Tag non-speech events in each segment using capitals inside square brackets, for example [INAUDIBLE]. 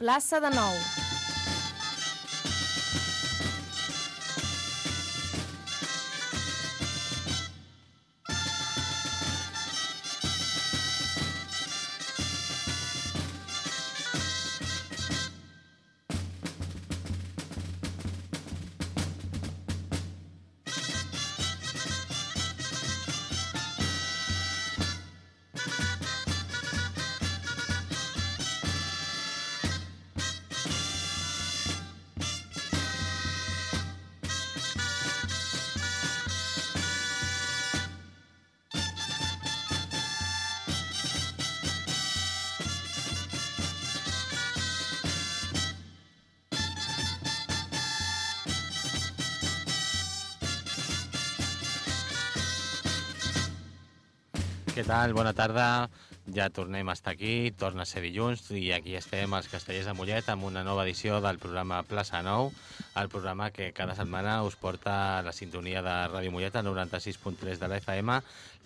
Plaça de Nou. Què tal? Bona tarda. Ja tornem a estar aquí, torna a ser dilluns i aquí estem els castellers de Mollet amb una nova edició del programa Plaça Nou, el programa que cada setmana us porta la sintonia de Ràdio Mollet al 96.3 de la FM,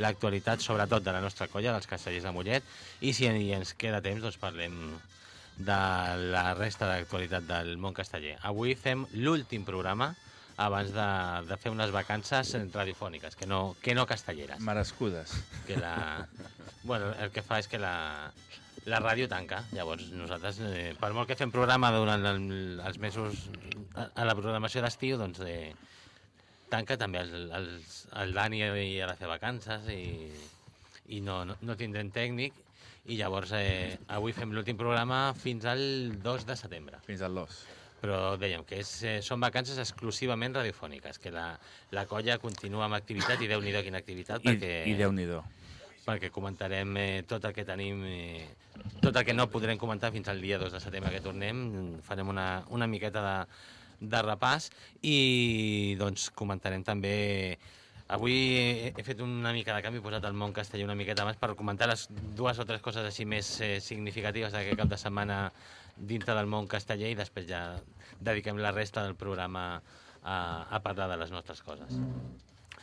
l'actualitat sobretot de la nostra colla, dels castellers de Mollet, i si ens queda temps doncs parlem de la resta d'actualitat del món casteller. Avui fem l'últim programa abans de, de fer unes vacances radiofòniques, que no, que no castelleres. Merescudes. Que la... Bueno, el que fa és que la, la ràdio tanca. Llavors, nosaltres, eh, per molt que fem programa durant el, els mesos a, a la programació d'estiu, doncs eh, tanca també els, els, el Dani i ha de fer vacances i, i no, no, no tindrem tècnic i llavors eh, avui fem l'últim programa fins al 2 de setembre Fins al los. Però dèiem que és, eh, són vacances exclusivament radiofòniques, que la, la colla continua amb activitat i déu-n'hi-do quina activitat, I, perquè, i Déu-n'hi-do. perquè comentarem eh, tot el que tenim, eh, tot el que no podrem comentar fins al dia 2 de setembre que tornem, farem una, una miqueta de, de repàs i doncs comentarem també Avui he, he fet una mica de canvi, he posat el món castellà una miqueta més per comentar les dues o tres coses així més eh, significatives d'aquest cap de setmana dintre del món casteller i després ja dediquem la resta del programa a, a parlar de les nostres coses.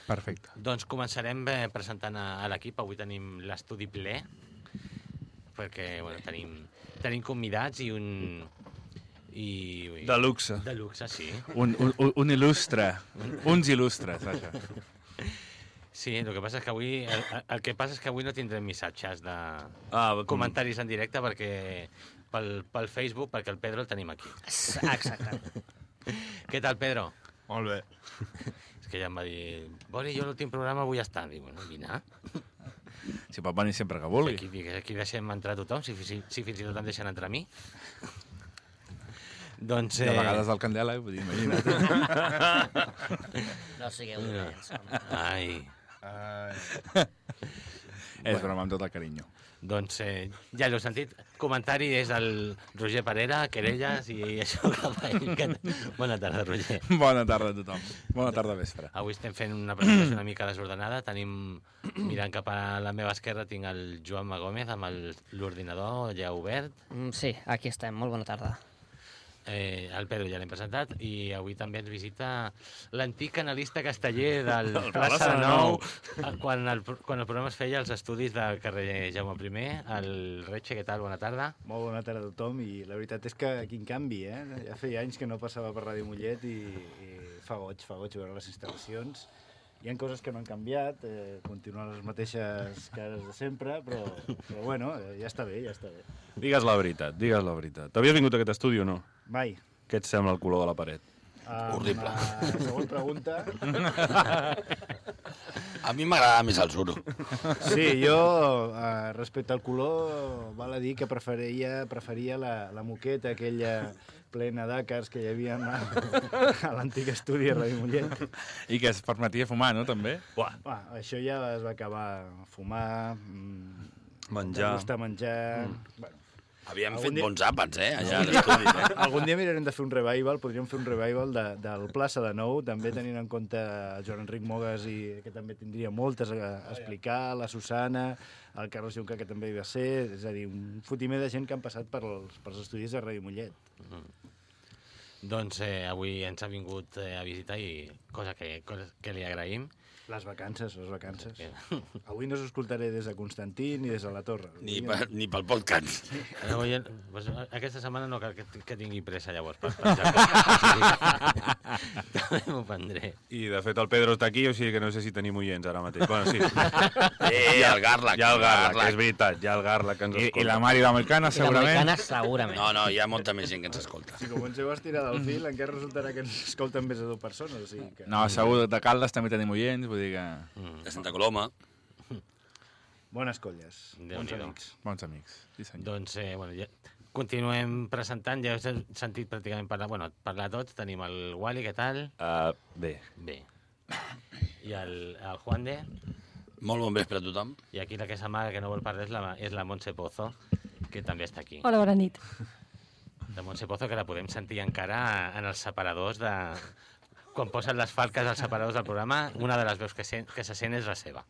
Perfecte. Doncs començarem eh, presentant a, a l'equip. Avui tenim l'estudi ple, perquè bueno, tenim, tenim convidats i un... I, i, De luxe. De luxe, sí. Un, un, un- un il·lustre. Uns il·lustres, vaja. Sí, el que passa és que avui... El, el que passa és que avui no tindrem missatges de Ah, comentaris en directe perquè pel, pel Facebook, perquè el Pedro el tenim aquí. Exacte. [LAUGHS] Què tal, Pedro? Molt bé. És que ja em va dir... Boni, jo l'últim programa vull estar. Dic, bueno, vine. Si pot venir sempre que vulgui. Aquí, aquí deixem entrar tothom, si, si, si fins i tot em deixen entrar a mi. [LAUGHS] doncs... De vegades del Candela, eh? vull dir, imagina't. No sigueu dolents. home. Ai... És broma, amb tot el carinyo. Doncs eh, ja l'heu sentit. Comentari és el Roger Parera, querelles i [LAUGHS] això cap a ell. Que... Bona tarda, Roger. Bona tarda a tothom. Bona tarda vespre. Avui estem fent una presentació una mica desordenada. Tenim, mirant cap a la meva esquerra, tinc el Joan Gómez amb el- l'ordinador ja obert. Mm, Sí, aquí estem. Molt bona tarda. Eh, el Pedro ja l'hem presentat i avui també ens visita l'antic analista casteller del [LAUGHS] Plaça Plaça Nou eh, quan el, quan el programa es feia als estudis del carrer Jaume I. El Retxe, què tal? Bona tarda. Molt bona tarda a tothom i la veritat és que quin canvi, eh? Ja feia anys que no passava per Ràdio Mollet i, i fa goig, fa goig veure les instal·lacions. Hi ha coses que no han canviat, eh, continuen les mateixes cares de sempre, però, però bueno, eh, ja està bé, ja està bé. Digues la veritat, digues la veritat. T'havies vingut a aquest estudi o no? Mai. Què et sembla el color de la paret? Um, Horrible. Uh, següent pregunta. [LAUGHS] A mi m'agrada més el suro. Sí, jo, uh, respecte al color, val a dir que preferia, preferia la, la moqueta aquella plena d'àcars que hi havia a, [LAUGHS] a l'antic estudi de Ràdio Mollet. I que es permetia fumar, no, també? Uah, això ja es va acabar fumar, mm, Menjar. gustar menjar... Mm. Bueno, Havíem Algun fet dia- bons àpats, eh, allà a l'estudi. Eh? [LAUGHS] algun dia mirarem de fer un revival, podríem fer un revival de, del Plaça de Nou, també tenint en compte el Joan Enric Mogas, i, que també tindria moltes a, a explicar, la Susana, el Carlos Junca, que també hi va ser, és a dir, un fotimer de gent que han passat per els, pels estudis de Ràdio Mollet. Doncs eh, avui ens ha vingut eh, a visitar i cosa que, cosa que li agraïm. Les vacances, les vacances. Avui no s'escoltaré des de Constantí ni des de la Torre. Ni, Avui per, ni pel podcast. No, oi, pues, aquesta setmana no cal que, que tingui pressa, llavors, per penjar. [LAUGHS] [LAUGHS] També m'ho prendré. I, de fet, el Pedro està aquí, o sigui que no sé si tenim oients ara mateix. Bueno, sí. [LAUGHS] Eh, el Garlac. Ha el Garlac, és veritat, ha el Garlac que ens I, escolta. I la Mari Dominicana, I la segurament. americana, segurament. No, no, hi ha molta més gent que ens escolta. Si comenceu a estirar del fil, encara resultarà que ens escolten més de dues persones. O sigui que... No, segur, de Caldes també tenim oients, vull dir que... Mm. De Santa Coloma. Bones colles, bons Déu-n'hi-do. amics. Bons amics, sí senyor. Doncs, eh, bueno, ja continuem presentant, ja us he sentit pràcticament parlar, bueno, parlar tots, tenim el Wally, què tal? Uh, bé, Bé. I el, el Juan de, Molt bon vespre a tothom. i aquí la que s'amaga que no vol parlar és la, és la Montse Pozo, que també està aquí. Hola, bona nit. La Montse Pozo, que la podem sentir encara en els separadors de... Quan posen les falques als separadors del programa, una de les veus que, sent, que se sent és la seva.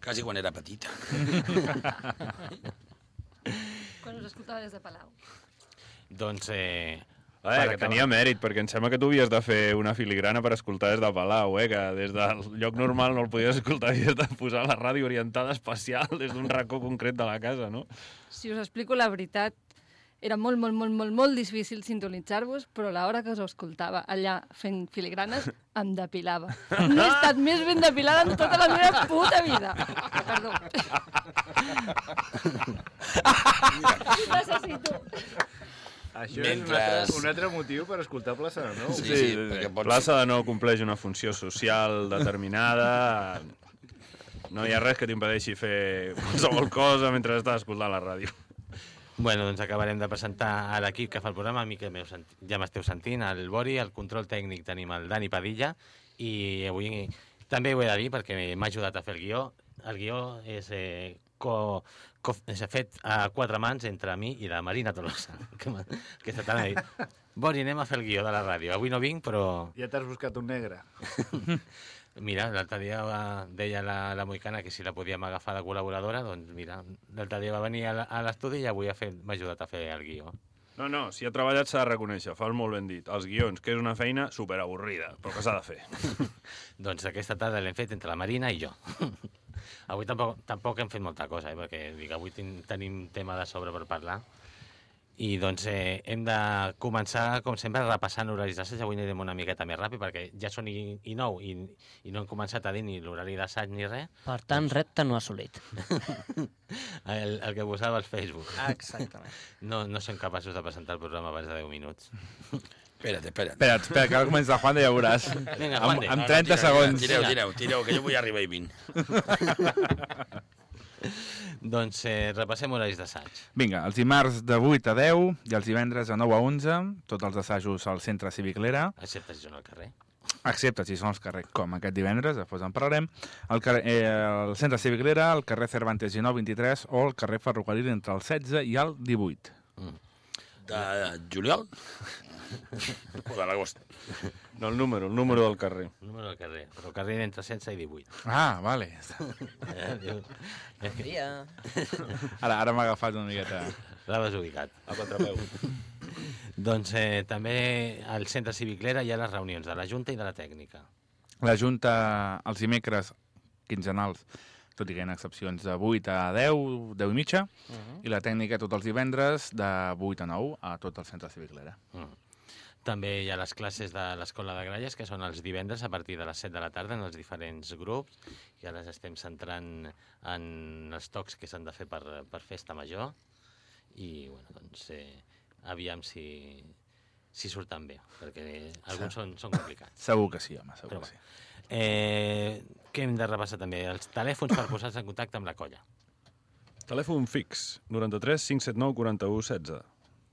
Quasi quan era petita. Quan us escoltava des de Palau. Doncs, eh, Per que acabar. tenia mèrit, perquè em sembla que tu havies de fer una filigrana per escoltar des de Palau, eh? que des del lloc normal no el podies escoltar, havies de posar la ràdio orientada especial des d'un racó concret de la casa, no? Si us explico la veritat, era molt, molt, molt, molt, molt difícil sintonitzar-vos, però a l'hora que us escoltava allà fent filigranes, em depilava. No he estat més ben depilada en tota la meva puta vida. Perdó. Necessito. Això Mentre- és un altre, un altre motiu per escoltar Plaça de Nou. Sí, sí, perquè pots... Plaça de Nou compleix una funció social determinada. No hi ha res que t'impedeixi fer qualsevol cosa mentre estàs escoltant la ràdio. Bueno, doncs acabarem de presentar a l'equip que fa el programa, a mi que ja m'esteu sentint, el Bori, el control tècnic tenim el Dani Padilla, i avui també ho he de dir perquè m'ha ajudat a fer el guió. El guió és, eh, co, co, és fet a quatre mans entre mi i la Marina Tolosa, [LAUGHS] que, que està tant Bori, anem a fer el guió de la ràdio. Avui no vinc, però Ja t'has buscat un negre. [LAUGHS] Mira, l'altre dia va, deia la, la Moicana que si la podíem agafar de col·laboradora, doncs mira, l'altre dia va venir a l'estudi i avui ha fet- m'ha ajudat a fer el guió. No, no, si ha treballat s'ha de reconèixer, fas molt ben dit. Els guions, que és una feina superavorrida, però que s'ha de fer. [LAUGHS] Doncs aquesta tarda l'hem fet entre la Marina i jo. [LAUGHS] avui tampoc, tampoc hem fet molta cosa, eh, perquè dic, avui ten, tenim tema de sobre per parlar. I doncs eh, hem de començar, com sempre, repassant horaris d'assaig. Avui anirem una miqueta més ràpid, perquè ja són i, i nou i, i no hem començat a dir ni l'horari d'assaig ni res. Per tant, repte no assolit. [LAUGHS] El, el que posava al Facebook. Exactament. [LAUGHS] No, no som capaços de presentar el programa abans de 10 minuts. Espera't, espera't. Espera, espera, que ara comença Juan de ja veuràs. Vinga, Amb, Juan de. amb No, no, 30 tireu, segons. Tireu, tireu, tireu, que jo vull arribar i 20. [LAUGHS] [LAUGHS] Doncs eh, repassem horaris d'assaig. Vinga, els dimarts de 8 a 10 i els divendres de 9 a 11, tots els assajos al Centre Cívic Lera, Excepte si són al carrer. excepte si són els carrers com aquest divendres, després en parlarem, el, carrer, eh, el Centre Cívic Lera, el carrer Cervantes 19 23 o el carrer Ferrocarril entre el 16 i el 18. De juliol? o de l'agost? No el número, el número del carrer. Número del carrer. Però carrer entre 16 i 18. Ah, vale. Eh, Dia. Ara, ara m'ha agafat una miqueta. L'ha desubicat. A contrapeu. Doncs eh, també al centre cívic Lera hi ha les reunions de la Junta i de la Tècnica. La Junta, els dimecres quinzenals, tot i que hi ha excepcions de 8 a 10, 10 i mitja, Uh -huh. i la tècnica tots els divendres de 8 a 9 a tot el centre cívic Lera. Mm. També hi ha les classes de l'Escola de Gralles, que són els divendres a partir de les 7 de la tarda en els diferents grups, i ara ens estem centrant en els tocs que s'han de fer per, per festa major, i bueno, doncs, eh, aviam si, si surten bé, perquè alguns són, són complicats. [LAUGHS] Segur que sí, home, segur Però que sí. Eh, què hem de repassar també? Els telèfons per posar-se en contacte amb la colla. Telèfon fix, 93 579 41 16.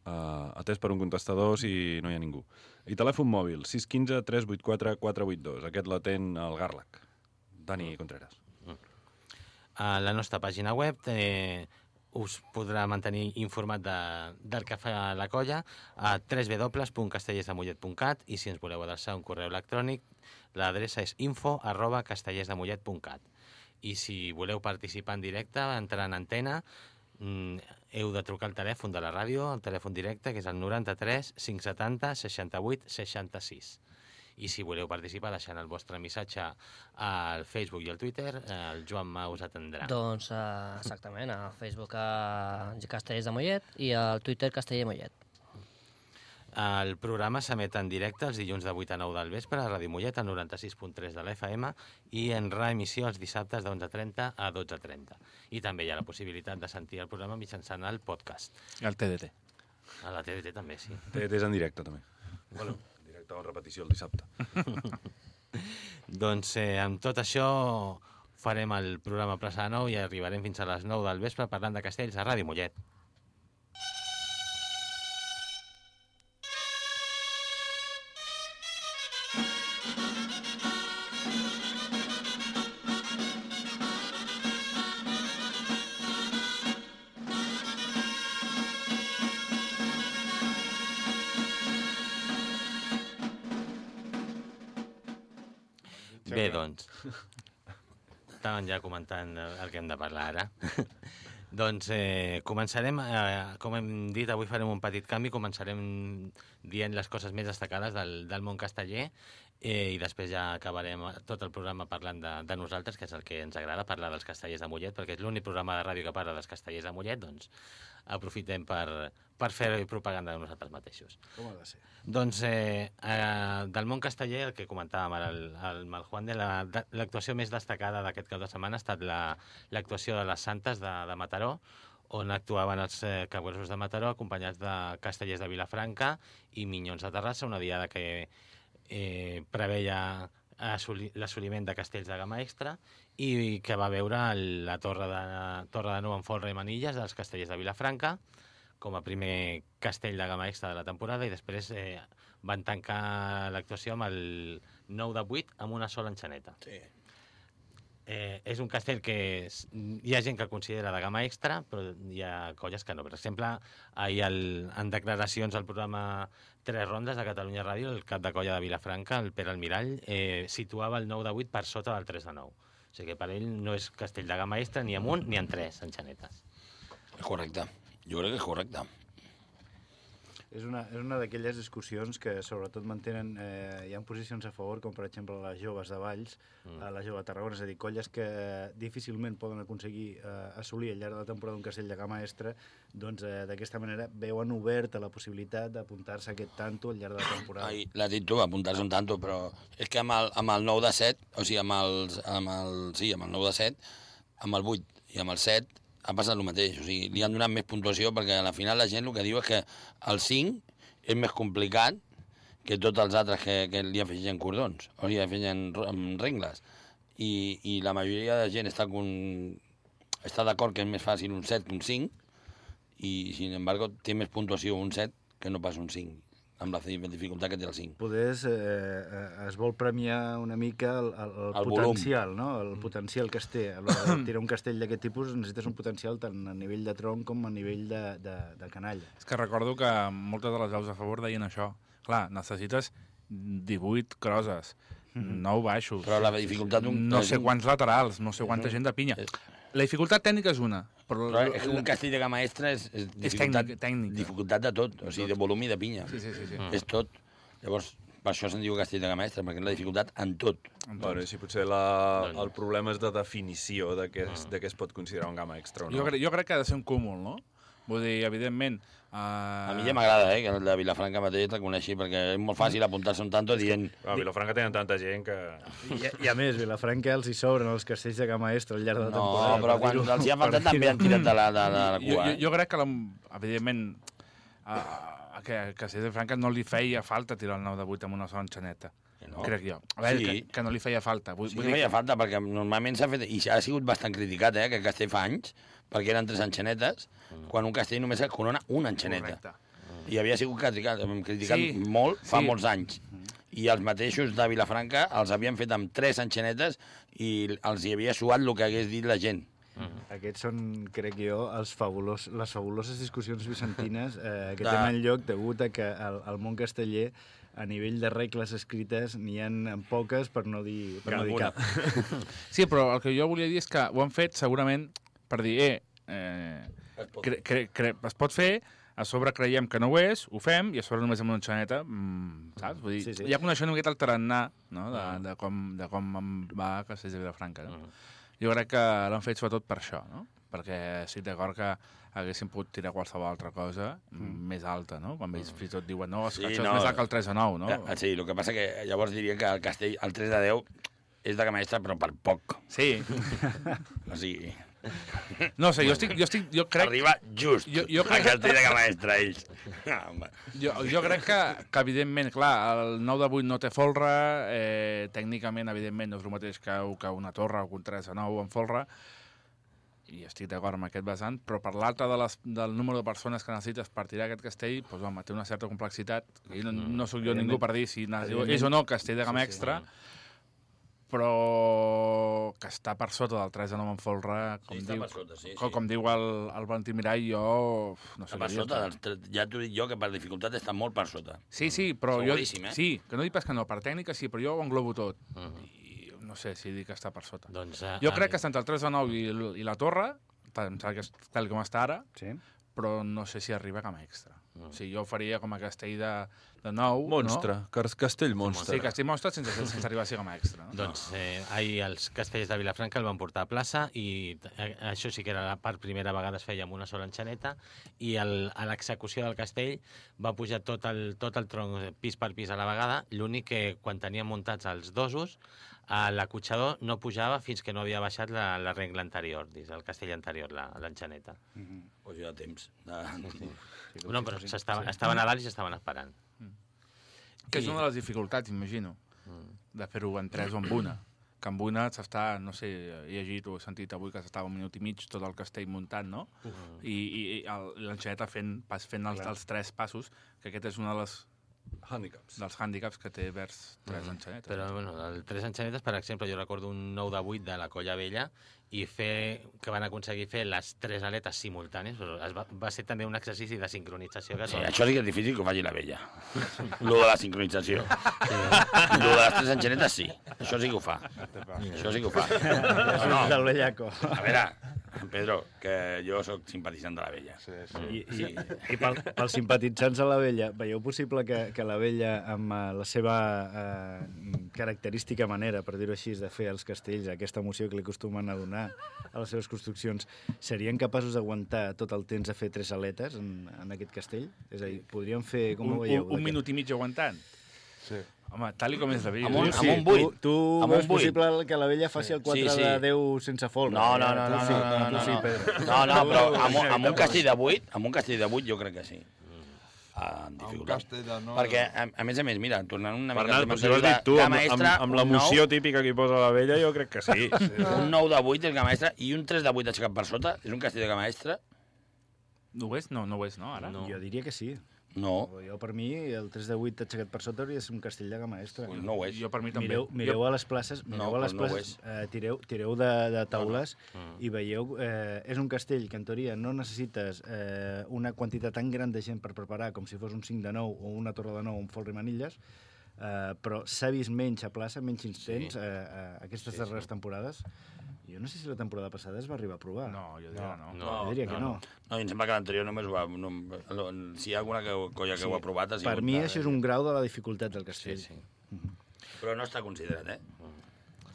Uh, atès per un contestador si no hi ha ningú. I telèfon mòbil, 615 384 482. Aquest l'atén el Garlac. Dani Contreras. A la nostra pàgina web eh, us podrà mantenir informat de, del que fa la colla a www.castellersdemollet.cat i si ens voleu adreçar un correu electrònic l'adreça és info arroba i si voleu participar en directe, entrar en antena, mm, heu de trucar al telèfon de la ràdio, el telèfon directe, que és el 93 570 68 66. I si voleu participar, deixant el vostre missatge al Facebook i al Twitter, eh, el Joan Ma us atendrà. Doncs uh, exactament, a Facebook a Castellers de Mollet i al Twitter Casteller Mollet. El programa s'emet en directe els dilluns de 8 a 9 del vespre a Ràdio Mollet, al 96.3 de la FM, i en reemissió els dissabtes de 11.30 a 12.30. I també hi ha la possibilitat de sentir el programa mitjançant el podcast. El TDT. A la TDT també, sí. Té, és en directe, també. Bueno, O en repetició el dissabte. [LAUGHS] doncs eh, amb tot això farem el programa Plaça de Nou i arribarem fins a les 9 del vespre parlant de castells a Ràdio Mollet. Bé, doncs, estàvem ja comentant el el que hem de parlar ara. [LAUGHS] doncs eh, començarem, eh, com hem dit, avui farem un petit canvi, començarem dient les coses més destacades del, del món casteller eh, i després ja acabarem tot el programa parlant de, de nosaltres, que és el que ens agrada, parlar dels castellers de Mollet, perquè és l'únic programa de ràdio que parla dels castellers de Mollet, doncs aprofitem per, per fer propaganda de nosaltres mateixos. Com ha de ser? Doncs eh, eh, del món casteller, el que comentàvem ara, el, el Maljuan, de la- de- l'actuació més destacada d'aquest cap de setmana ha estat la- l'actuació de les Santes de, de Mataró, on actuaven els eh, cabressos de Mataró acompanyats de castellers de Vilafranca i Minyons de Terrassa, una diada que eh, preveia assoli- l'assoliment de castells de gamma extra i que va veure la torre de, torre de Nou en folre i manilles dels castellers de Vilafranca com a primer castell de gamma extra de la temporada i després eh, van tancar l'actuació amb el 9 de 8 amb una sola enxaneta. Sí. Eh, és un castell que és, hi ha gent que el considera de gamma extra, però hi ha colles que no. Per exemple, ahir el, en declaracions al programa Tres Rondes de Catalunya Ràdio, el cap de colla de Vilafranca, el Pere Almirall, eh, situava el 9 de 8 per sota del 3 de 9. O sigui que per ell no és castell de gamma extra ni amunt ni en 3 enxanetes. És correcte. Jo crec que és correcte. És una, és una d'aquelles discussions que sobretot mantenen, eh, hi ha posicions a favor, com per exemple les joves de Valls, mm. la jove de Tarragona, és a dir, colles que difícilment poden aconseguir eh, assolir al llarg de la temporada un castell de gamma extra, doncs eh, d'aquesta manera veuen oberta la possibilitat d'apuntar-se aquest tanto al llarg de la temporada. Ai, l'has dit tu, apuntar-se un tanto, però és que amb el, amb el 9 de 7, o sigui, amb el, amb el, sí, amb el 9 de 7, amb el 8 i amb el 7, ha passat el mateix. O sigui, li han donat més puntuació perquè a la final la gent el que diu és que el 5 és més complicat que tots els altres que, que li afegeixen cordons, o li afegeixen amb rengles. I, I la majoria de gent està, con... està d'acord que és més fàcil un 7 que un 5, i, sin embargo, té més puntuació un 7 que no pas un 5, amb la dificultat que té el 5. Poder eh, eh, es vol premiar una mica el, el, el, El volum. potencial, no? el potencial que es té. A l'hora de [COUGHS] tirar un castell d'aquest tipus necessites un potencial tant a nivell de tronc com a nivell de, de, de canalla. És que recordo que moltes de les veus a favor deien això. Clar, necessites 18 crosses, 9 baixos, Però la dificultat no sé quants laterals, no sé quanta gent de pinya. La dificultat tècnica és una, però... Però és que un castell de gamma extra és, és, dificultat, tècnic- tècnica. dificultat de tot, o sigui, de volum i de pinya. Sí, sí, sí. sí. És tot. Llavors, per això se'n diu castell de gamma extra, perquè és la dificultat en tot. Bueno, i si potser la, el problema és de definició de què, és, de què es pot considerar un gamma extra o no. Jo, crec, jo crec que ha de ser un cúmul, no? Vull dir, evidentment... Uh... A mi ja m'agrada, eh, que el de Vilafranca mateix el coneixi, perquè és molt fàcil apuntar-se un tanto dient... A Vilafranca tenen tanta gent que... I, I a més, Vilafranca els hi sobren els castells de gamma extra al llarg de la No, temporada. però per quan els hi ha faltat també han tirat de la, de, de la Jo, cua. jo, eh? jo crec que, la, evidentment, a, a, que, que César Franca no li feia falta tirar el 9 de 8 amb una sola enxaneta. No. Crec jo. A veure, Sí. que, que no li feia falta. Vull, Sí vull dir feia falta, perquè normalment s'ha fet... I ha sigut bastant criticat, eh, que Castell fa anys, perquè eren tres enxanetes, quan un castell només es corona una enxaneta. Correcte. I havia sigut criticat, criticat Sí, molt fa sí. molts anys. I els mateixos de Vilafranca els havien fet amb tres enxanetes i els hi havia suat el que hagués dit la gent. Aquests són, crec jo, els fabulos, les fabuloses discussions vicentines eh, que De- tenen lloc degut a que al, al món casteller a nivell de regles escrites n'hi han poques per no dir, per no dir cap. [LAUGHS] Sí, però el que jo volia dir és que ho han fet segurament per dir, eh, eh Es pot- cre, cre, cre, es pot fer, a sobre creiem que no ho és, ho fem, i a sobre només amb una enxaneta, mm, saps? Vull dir, Sí, sí, ja coneixo una miqueta el tarannà no? de, de, com, de com em va Castells de Vilafranca. No? Mm. Jo crec que l'han fet sobretot per això, no? perquè estic d'acord que haguessin pogut tirar qualsevol altra cosa mm. més alta, no? Quan ells fins i tot diuen no, Sí, això no. és més alt que el 3 a 9, no? Ja, sí, el que passa que llavors diria que el castell, el 3 de 10, és de Camestre, però per poc. Sí. [LAUGHS] O sigui, No sé, jo estic, jo estic, jo crec, arriba just Jo- jo crec- castell de Camestre, ells. Ah, jo, jo crec que, que, evidentment, clar, el 9 de 8 no té folre, eh, tècnicament, evidentment, no és el mateix que, que una torre o que un 3 a 9 amb folre, i estic d'acord amb aquest vessant, però per l'altre de les, del número de persones que necessites per tirar aquest castell, doncs, home, té una certa complexitat. I no, no sóc jo ningú per dir si és o no castell de gamma Sí, sí. Però que està per sota del 3 a 9 en folre, com, Sí, diu, sota, sí, com, sí. com diu el, el Valentí Mirai, jo uf, no sé Per sota, dels ja t'ho dic jo, que per dificultat està molt per sota. Sí, sí, però jo... Eh? Sí, que no dic pas que no, per tècnica sí, però jo ho englobo tot. Mhm. I no sé si dic que està per sota. Doncs, eh, Jo crec que està entre el 3 a 9 i, i la torre, tal, tal com està ara, Sí. però no sé si arriba com a extra. Mm. O sigui, jo ho faria com a castell de, de 9, Monstre, no? Car- castell monstre. Sí, castell monstre sense, sense arribar a ser com a extra. No? Doncs eh, ahir els castells de Vilafranca el van portar a plaça i eh, això sí que era la part primera vegada es feia amb una sola enxaneta i el, a l'execució del castell va pujar tot el, tot el tronc eh, pis per pis a la vegada, l'únic que quan tenien muntats els dosos a l'acotxador no pujava fins que no havia baixat la, la regla anterior, dins el castell anterior, la- l'enxaneta. Pues ja temps. De... No, però s'estaven, estaven a dalt i s'estaven esperant. Que és I- una de les dificultats, imagino, Mm. de fer-ho en 3 o en una. Que amb una s'està, no sé, he llegit o he sentit avui que s'estava un minut i mig tot el castell muntant, no? I, i, i el- l'enxaneta fent, pas fent els, els tres passos, que aquest és un de les, Handicaps. dels hàndicaps que té vers tres enxanetes. Però, bueno, el tres enxanetes, per exemple, jo recordo un 9 de 8 de la Colla Vella i fer, que van aconseguir fer les tres aletes simultànies, però es va, va ser també un exercici de sincronització que Sí, tot. això sí que és difícil que ho faci la vella. Lo de la sincronització. Lo de les tres enxanetes, sí. Això sí que ho fa. Això sí que ho fa. No, no. A veure, [LAUGHS] Pedro, que jo sóc simpatitzant de la vella. Sí, I, i, i pel, pels simpatitzants a la vella, veieu possible que, que la vella, amb eh, la seva eh, característica manera, per dir-ho així, de fer els castells, aquesta emoció que li acostumen a donar a les seves construccions, serien capaços d'aguantar tot el temps de fer tres aletes en, en aquest castell? És a dir, podríem fer... Com un, ho veieu? un, un minut i mig aguantant. Sí. Home, tal i com és la vida. Amb un- jo- amb un buit. Tu, tu Amb veus un buit. possible que la vella faci el 4 Sí, sí. de 10 sense folre? No, no, no, Tu no, sí, no, no, no, sí, no. Pedro. No, no, però amb, un- amb un castell de 8, amb un castell de 8 jo crec que sí. Ah, en dificultat. nou... Perquè, a, a més a més, mira, tornant una mica Bernat, però si ho has dit tu, amb, amb, amb un l'emoció nou- típica que hi posa la vella, jo crec que sí. [LAUGHS] sí. Un 9 de 8 és Gamestre i un 3 de 8 aixecat per sota és un castell de Gamestre? No ho és? No, no ho és, no, ara? No. Jo diria que sí. No, Jo, per mi, el 3 de 8 aixecat per sota hauria de ser un castell de gamma extra. pues no ho és. Jo per mi també. Mireu, mireu a les places, No, mireu a les no places eh, tireu, tireu de, de taules Mm. i veieu, eh, és un castell que en teoria no necessites eh, una quantitat tan gran de gent per preparar com si fos un 5 de 9 o una torre de 9 amb folre i manilles, eh, però s'ha vist menys a plaça, menys intents eh, eh, aquestes Sí, darreres temporades. Jo no sé si la temporada passada es va arribar a provar. No, jo diria que no. No. jo diria que no. No, i em sembla que l'anterior només ho va... No, lo- si hi ha alguna que, colla que Sí. ho ha provat... Ha Per mi de- això és un grau de la dificultat del Sí, castell. sí. Però no està considerat, eh?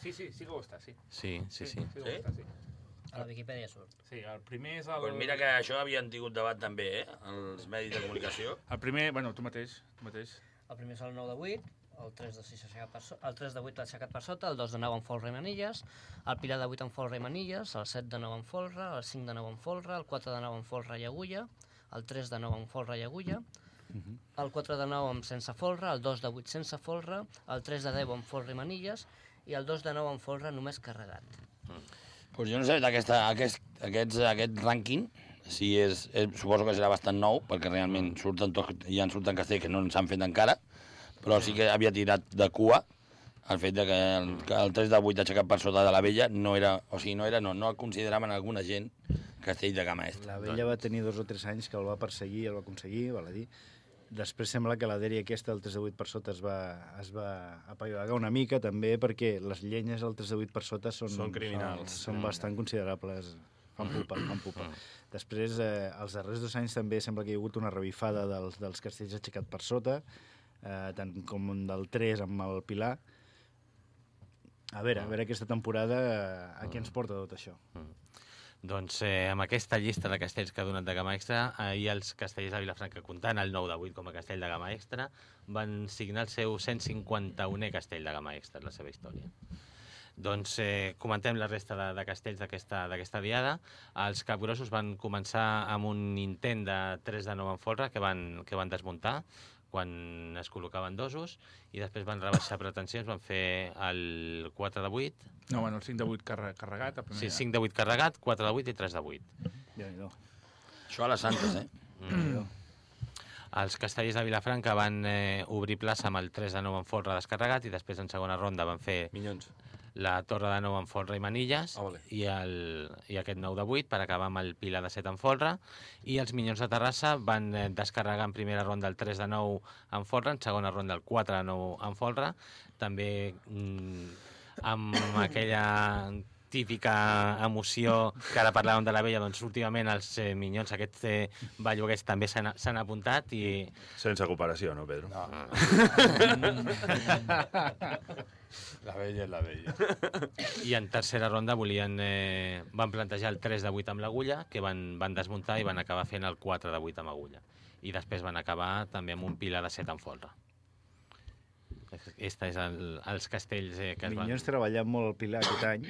Sí, sí, sí que ho està, sí. Sí, sí, sí. Sí, que ho està, sí. A la Viquipèdia surt. Sí, el primer és el... Pues mira que això havien tingut debat també, eh? Els medis de comunicació. El primer, bueno, tu mateix, tu mateix. El primer és el 9 de 8, el 3 de 6 aixecat per sota, el 3 de 8 aixecat per sota, el 2 de 9 amb folre i manilles, el pilar de 8 amb folre i manilles, el 7 de 9 amb folre, el 5 de 9 amb folre, el 4 de 9 amb folre i agulla, el 3 de 9 amb folre i agulla, el 4 de 9 amb sense folre, el 2 de 8 sense folre, el 3 de 10 amb folre i manilles i el 2 de 9 amb folre només carregat. Pues jo no sé, d'aquesta, aquest, aquests, aquest rànquing, si és, és, suposo que serà bastant nou, perquè realment surten tots, ja en surten castells que no s'han fet encara, però sí que havia tirat de cua el fet de que el, que el 3 de 8 aixecat per sota de la vella no era, o sigui, no era, no, no el consideraven alguna gent castell de gamma extra. La vella va tenir dos o tres anys que el va perseguir, el va aconseguir, val a dir. Després sembla que la dèria aquesta, el 3 de 8 per sota, es va, es va apaivagar una mica, també perquè les llenyes al 3 de 8 per sota són, Són criminals. Són, són bastant considerables. fan pupa, fan pupa. Després, eh, els darrers dos anys també sembla que hi ha hagut una revifada dels, dels castells aixecat per sota, eh, tant com un del 3 amb el Pilar. A veure, a veure aquesta temporada eh, a què ens porta tot això. Doncs eh, amb aquesta llista de castells que ha donat de gamma extra, ahir els castellers de Vilafranca, comptant el 9 de 8 com a castell de gamma extra, van signar el seu 151è castell de gamma extra en la seva història. Doncs eh, comentem la resta de, de castells d'aquesta d'aquesta diada. Els capgrossos van començar amb un intent de 3 de 9 en folre que van, que van desmuntar quan es col·locaven dosos i després van rebaixar pretensions, van fer el 4 de 8, No, bueno, el 5 de 8 carre, carregat. A sí, 5 de 8 carregat, 4 de 8 i 3 de 8. Déu-n'hi-do. Això a les Santes, eh? Déu-n'hi-do. Els castellers de Vilafranca van eh, obrir plaça amb el 3 de 9 en folre descarregat i després en segona ronda van fer Minyons. La torre de 9 en folre i manilles Ah, vale. i, el, i aquest 9 de 8 per acabar amb el pilar de 7 en folre i els Minyons de Terrassa van eh, descarregar en primera ronda el 3 de 9 en folre, en segona ronda el 4 de 9 en folre, també mm, amb aquella típica emoció que ara parlàvem de la vella, doncs últimament els eh, Minyons, aquests eh, belluguets també s'han s'han apuntat i Sense cooperació, no, Pedro? No. [LAUGHS] La vella és la vella. I en tercera ronda volien, eh, van plantejar el 3 de 8 amb l'agulla, que van, van desmuntar i van acabar fent el 4 de 8 amb agulla. I després van acabar també amb un pilar de 7 en folre. Aquesta és el, els castells eh, que es van... Minyons treballat molt el Pilar aquest any,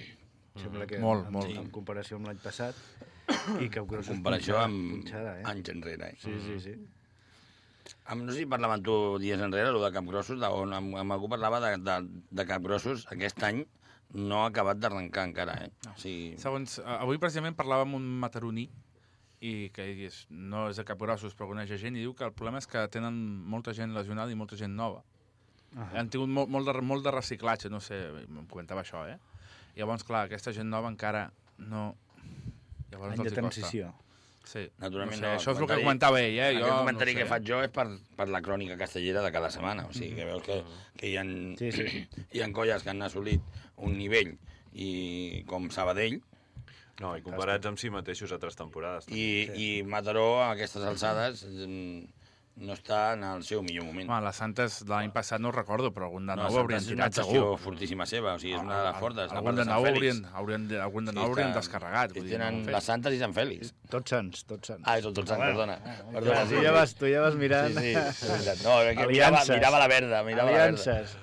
sembla que Molt, en, molt. en comparació amb l'any passat, [COUGHS] i que grossos Comparació punxada, amb punxada, eh? anys enrere, eh? Sí, sí, sí. Amb, no sé si parlava amb tu dies enrere, el de Capgrossos, de, on amb, amb algú parlava de, de, de Capgrossos, aquest any no ha acabat d'arrencar encara, eh? O sigui, Segons, eh, avui precisament parlàvem amb un mataroní i que és, no és de capgrossos però coneix gent i diu que el problema és que tenen molta gent lesionada i molta gent nova. Ah. Han tingut molt, molt, de, molt de reciclatge, no sé, em comentava això, eh? Llavors, clar, aquesta gent nova encara no... Llavors Any de costa. transició. Sí, Naturalment, no sé, no, això és el que comentava ell, eh? Aquest Jo comentari no sé, que faig jo és per, per la crònica castellera de cada setmana. O sigui, que veus que, que hi, ha, Sí, sí. [CLEARS THROAT] hi ha colles que han assolit un nivell i com Sabadell No, i comparats amb si mateixos altres temporades. i, i Mataró a aquestes alçades mm, no està en el seu millor moment. Home, les Santes de l'any passat no recordo, però algun de no, nou Santes haurien és una tirat segur. fortíssima seva, o sigui, és una de les fortes. la Algun de nou haurien, haurien, de- algun de nou Sí, haurien descarregat. Sí, Vull dir, tenen no han les. Santes i Sant Fèlix. Tots sants, tots sants. Ah, és el tots sants, perdona. perdona. Tu, ja vas, tu ja vas mirant Sí, sí, és veritat. No, és que mirava, Aliances. mirava la verda, mirava la verda. aliances.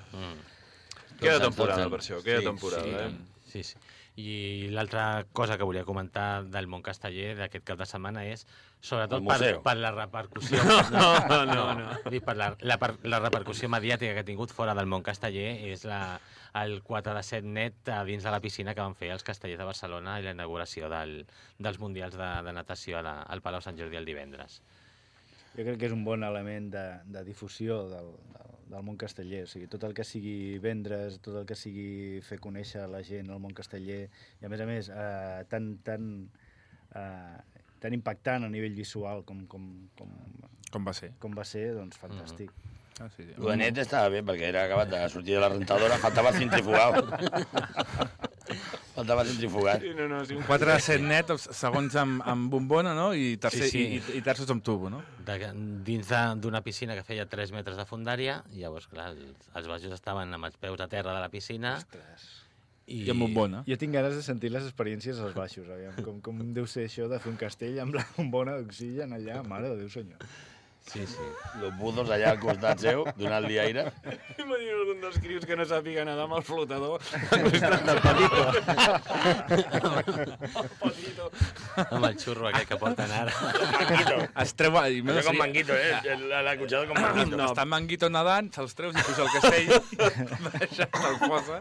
Queda temporada per això, queda Sí, temporada, sí, eh? Sí, sí. I l'altra cosa que volia comentar del món casteller d'aquest cap de setmana és, sobretot per, per la repercussió... [LAUGHS] No, no, no. Dic, per la, la, per, la repercussió mediàtica que ha tingut fora del món casteller és la, el 4 de 7 net a dins de la piscina que van fer els castellers de Barcelona i la inauguració del, dels Mundials de, de natació a la, al Palau Sant Jordi el divendres. Jo crec que és un bon element de, de difusió del, del, del món casteller. O sigui, tot el que sigui vendre's, tot el que sigui fer conèixer la gent el món casteller, i a més a més, eh, tan, tan, eh, tan impactant a nivell visual com, com, com, Com va ser? com va ser, doncs fantàstic. Ah, sí, sí. El de net estava bé, perquè era acabat de sortir de la rentadora, faltava centrifugal. [LAUGHS] faltava centrifugat. Sí, no, no, sí, un 4 de 7 net, els segons amb, amb bombona, no? I, tercer, Sí, sí, i, i terços amb tubo, no? De, dins de- d'una piscina que feia 3 metres de fundària, i llavors, clar, els, els baixos estaven amb els peus a terra de la piscina i, I amb bombona. Jo tinc ganes de sentir les experiències als baixos, aviam, com, com deu ser això de fer un castell amb la bombona d'oxigen allà, mare de Déu senyor. Sí, sí. Los budos allà al costat seu, donant-li aire. Imagino algun dels crios que no sàpiga nedar amb el flotador del patito. el patito. Amb el xurro aquell que porten ara. Manguito. Es treu... I més com Manguito, eh? El- L'acotxador com Manguito. No. Està Manguito nedant, se'ls treus i puja al castell, baixa, se'l posa.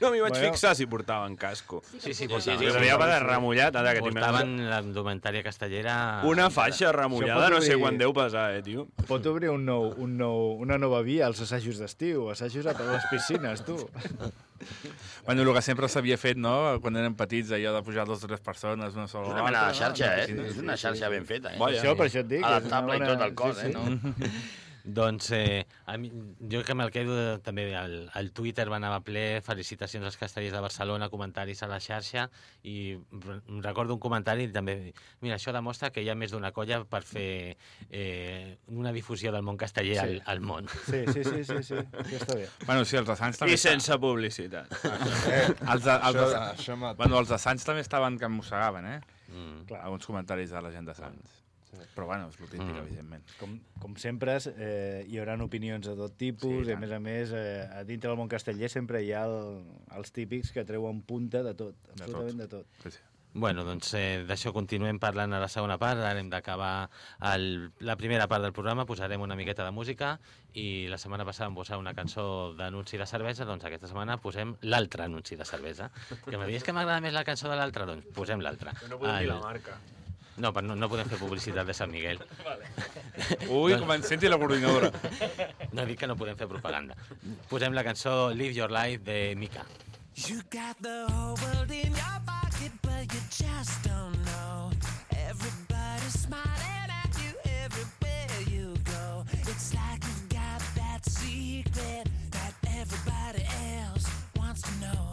Jo m'hi vaig Bueno. fixar si portaven casco. Sí, sí, sí, portaven, sí, Sí, devia haver remullat, ara que portaven la indumentària castellera... Una faixa remullada, no sé quan deu pesar, eh, tio. Pot obrir un nou, un nou, una nova via als assajos d'estiu, assajos a les piscines, tu. Bueno, el que sempre s'havia fet, no?, quan érem petits, allò de pujar dos o tres persones, una sola És una mena de xarxa, Una eh? És una xarxa ben feta, eh? Vaja. Això, per això et dic. és una Adaptable i tot el cos, sí, eh? sí. No? [LAUGHS] Doncs eh, a mi, jo que me'l quedo també al, al Twitter va anar a ple, felicitacions als castellers de Barcelona, comentaris a la xarxa i recordo un comentari també, mira, això demostra que hi ha més d'una colla per fer eh, una difusió del món casteller Sí. al, al món. Sí, sí, sí, sí, sí. Això està bé. Bueno, sí, els de Sants també... I sense publicitat. Els de, els de, Això, això bueno, els de Sants també estaven que em mossegaven, eh? Mm. Clar. Alguns comentaris de la gent de Sants. Però bueno, és el típic, Mm. evidentment. Com, com sempre, eh, hi haurà opinions de tot tipus, Sí, i a tant. més a més, eh, a dintre del món casteller sempre hi ha el, els típics que treuen punta de tot, absolutament de tot. Sí, sí. Bueno, doncs eh, d'això continuem parlant a la segona part. Ara hem d'acabar la primera part del programa, posarem una miqueta de música i la setmana passada vam posar una cançó d'anunci de cervesa, doncs aquesta setmana posem l'altre anunci de cervesa. Que m'ha dit, és que m'agrada més la cançó de l'altre, doncs posem l'altre. No podem dir la marca. No, però no, no podem fer publicitat de Sant Miguel. Ui, com ens senti la coordinadora. No dic que no podem fer propaganda. Posem la cançó Live Your Life de Mika. You got the whole world in your pocket, but you just don't know. Everybody's smiling at you everywhere you go. It's like you've got that secret that everybody else wants to know.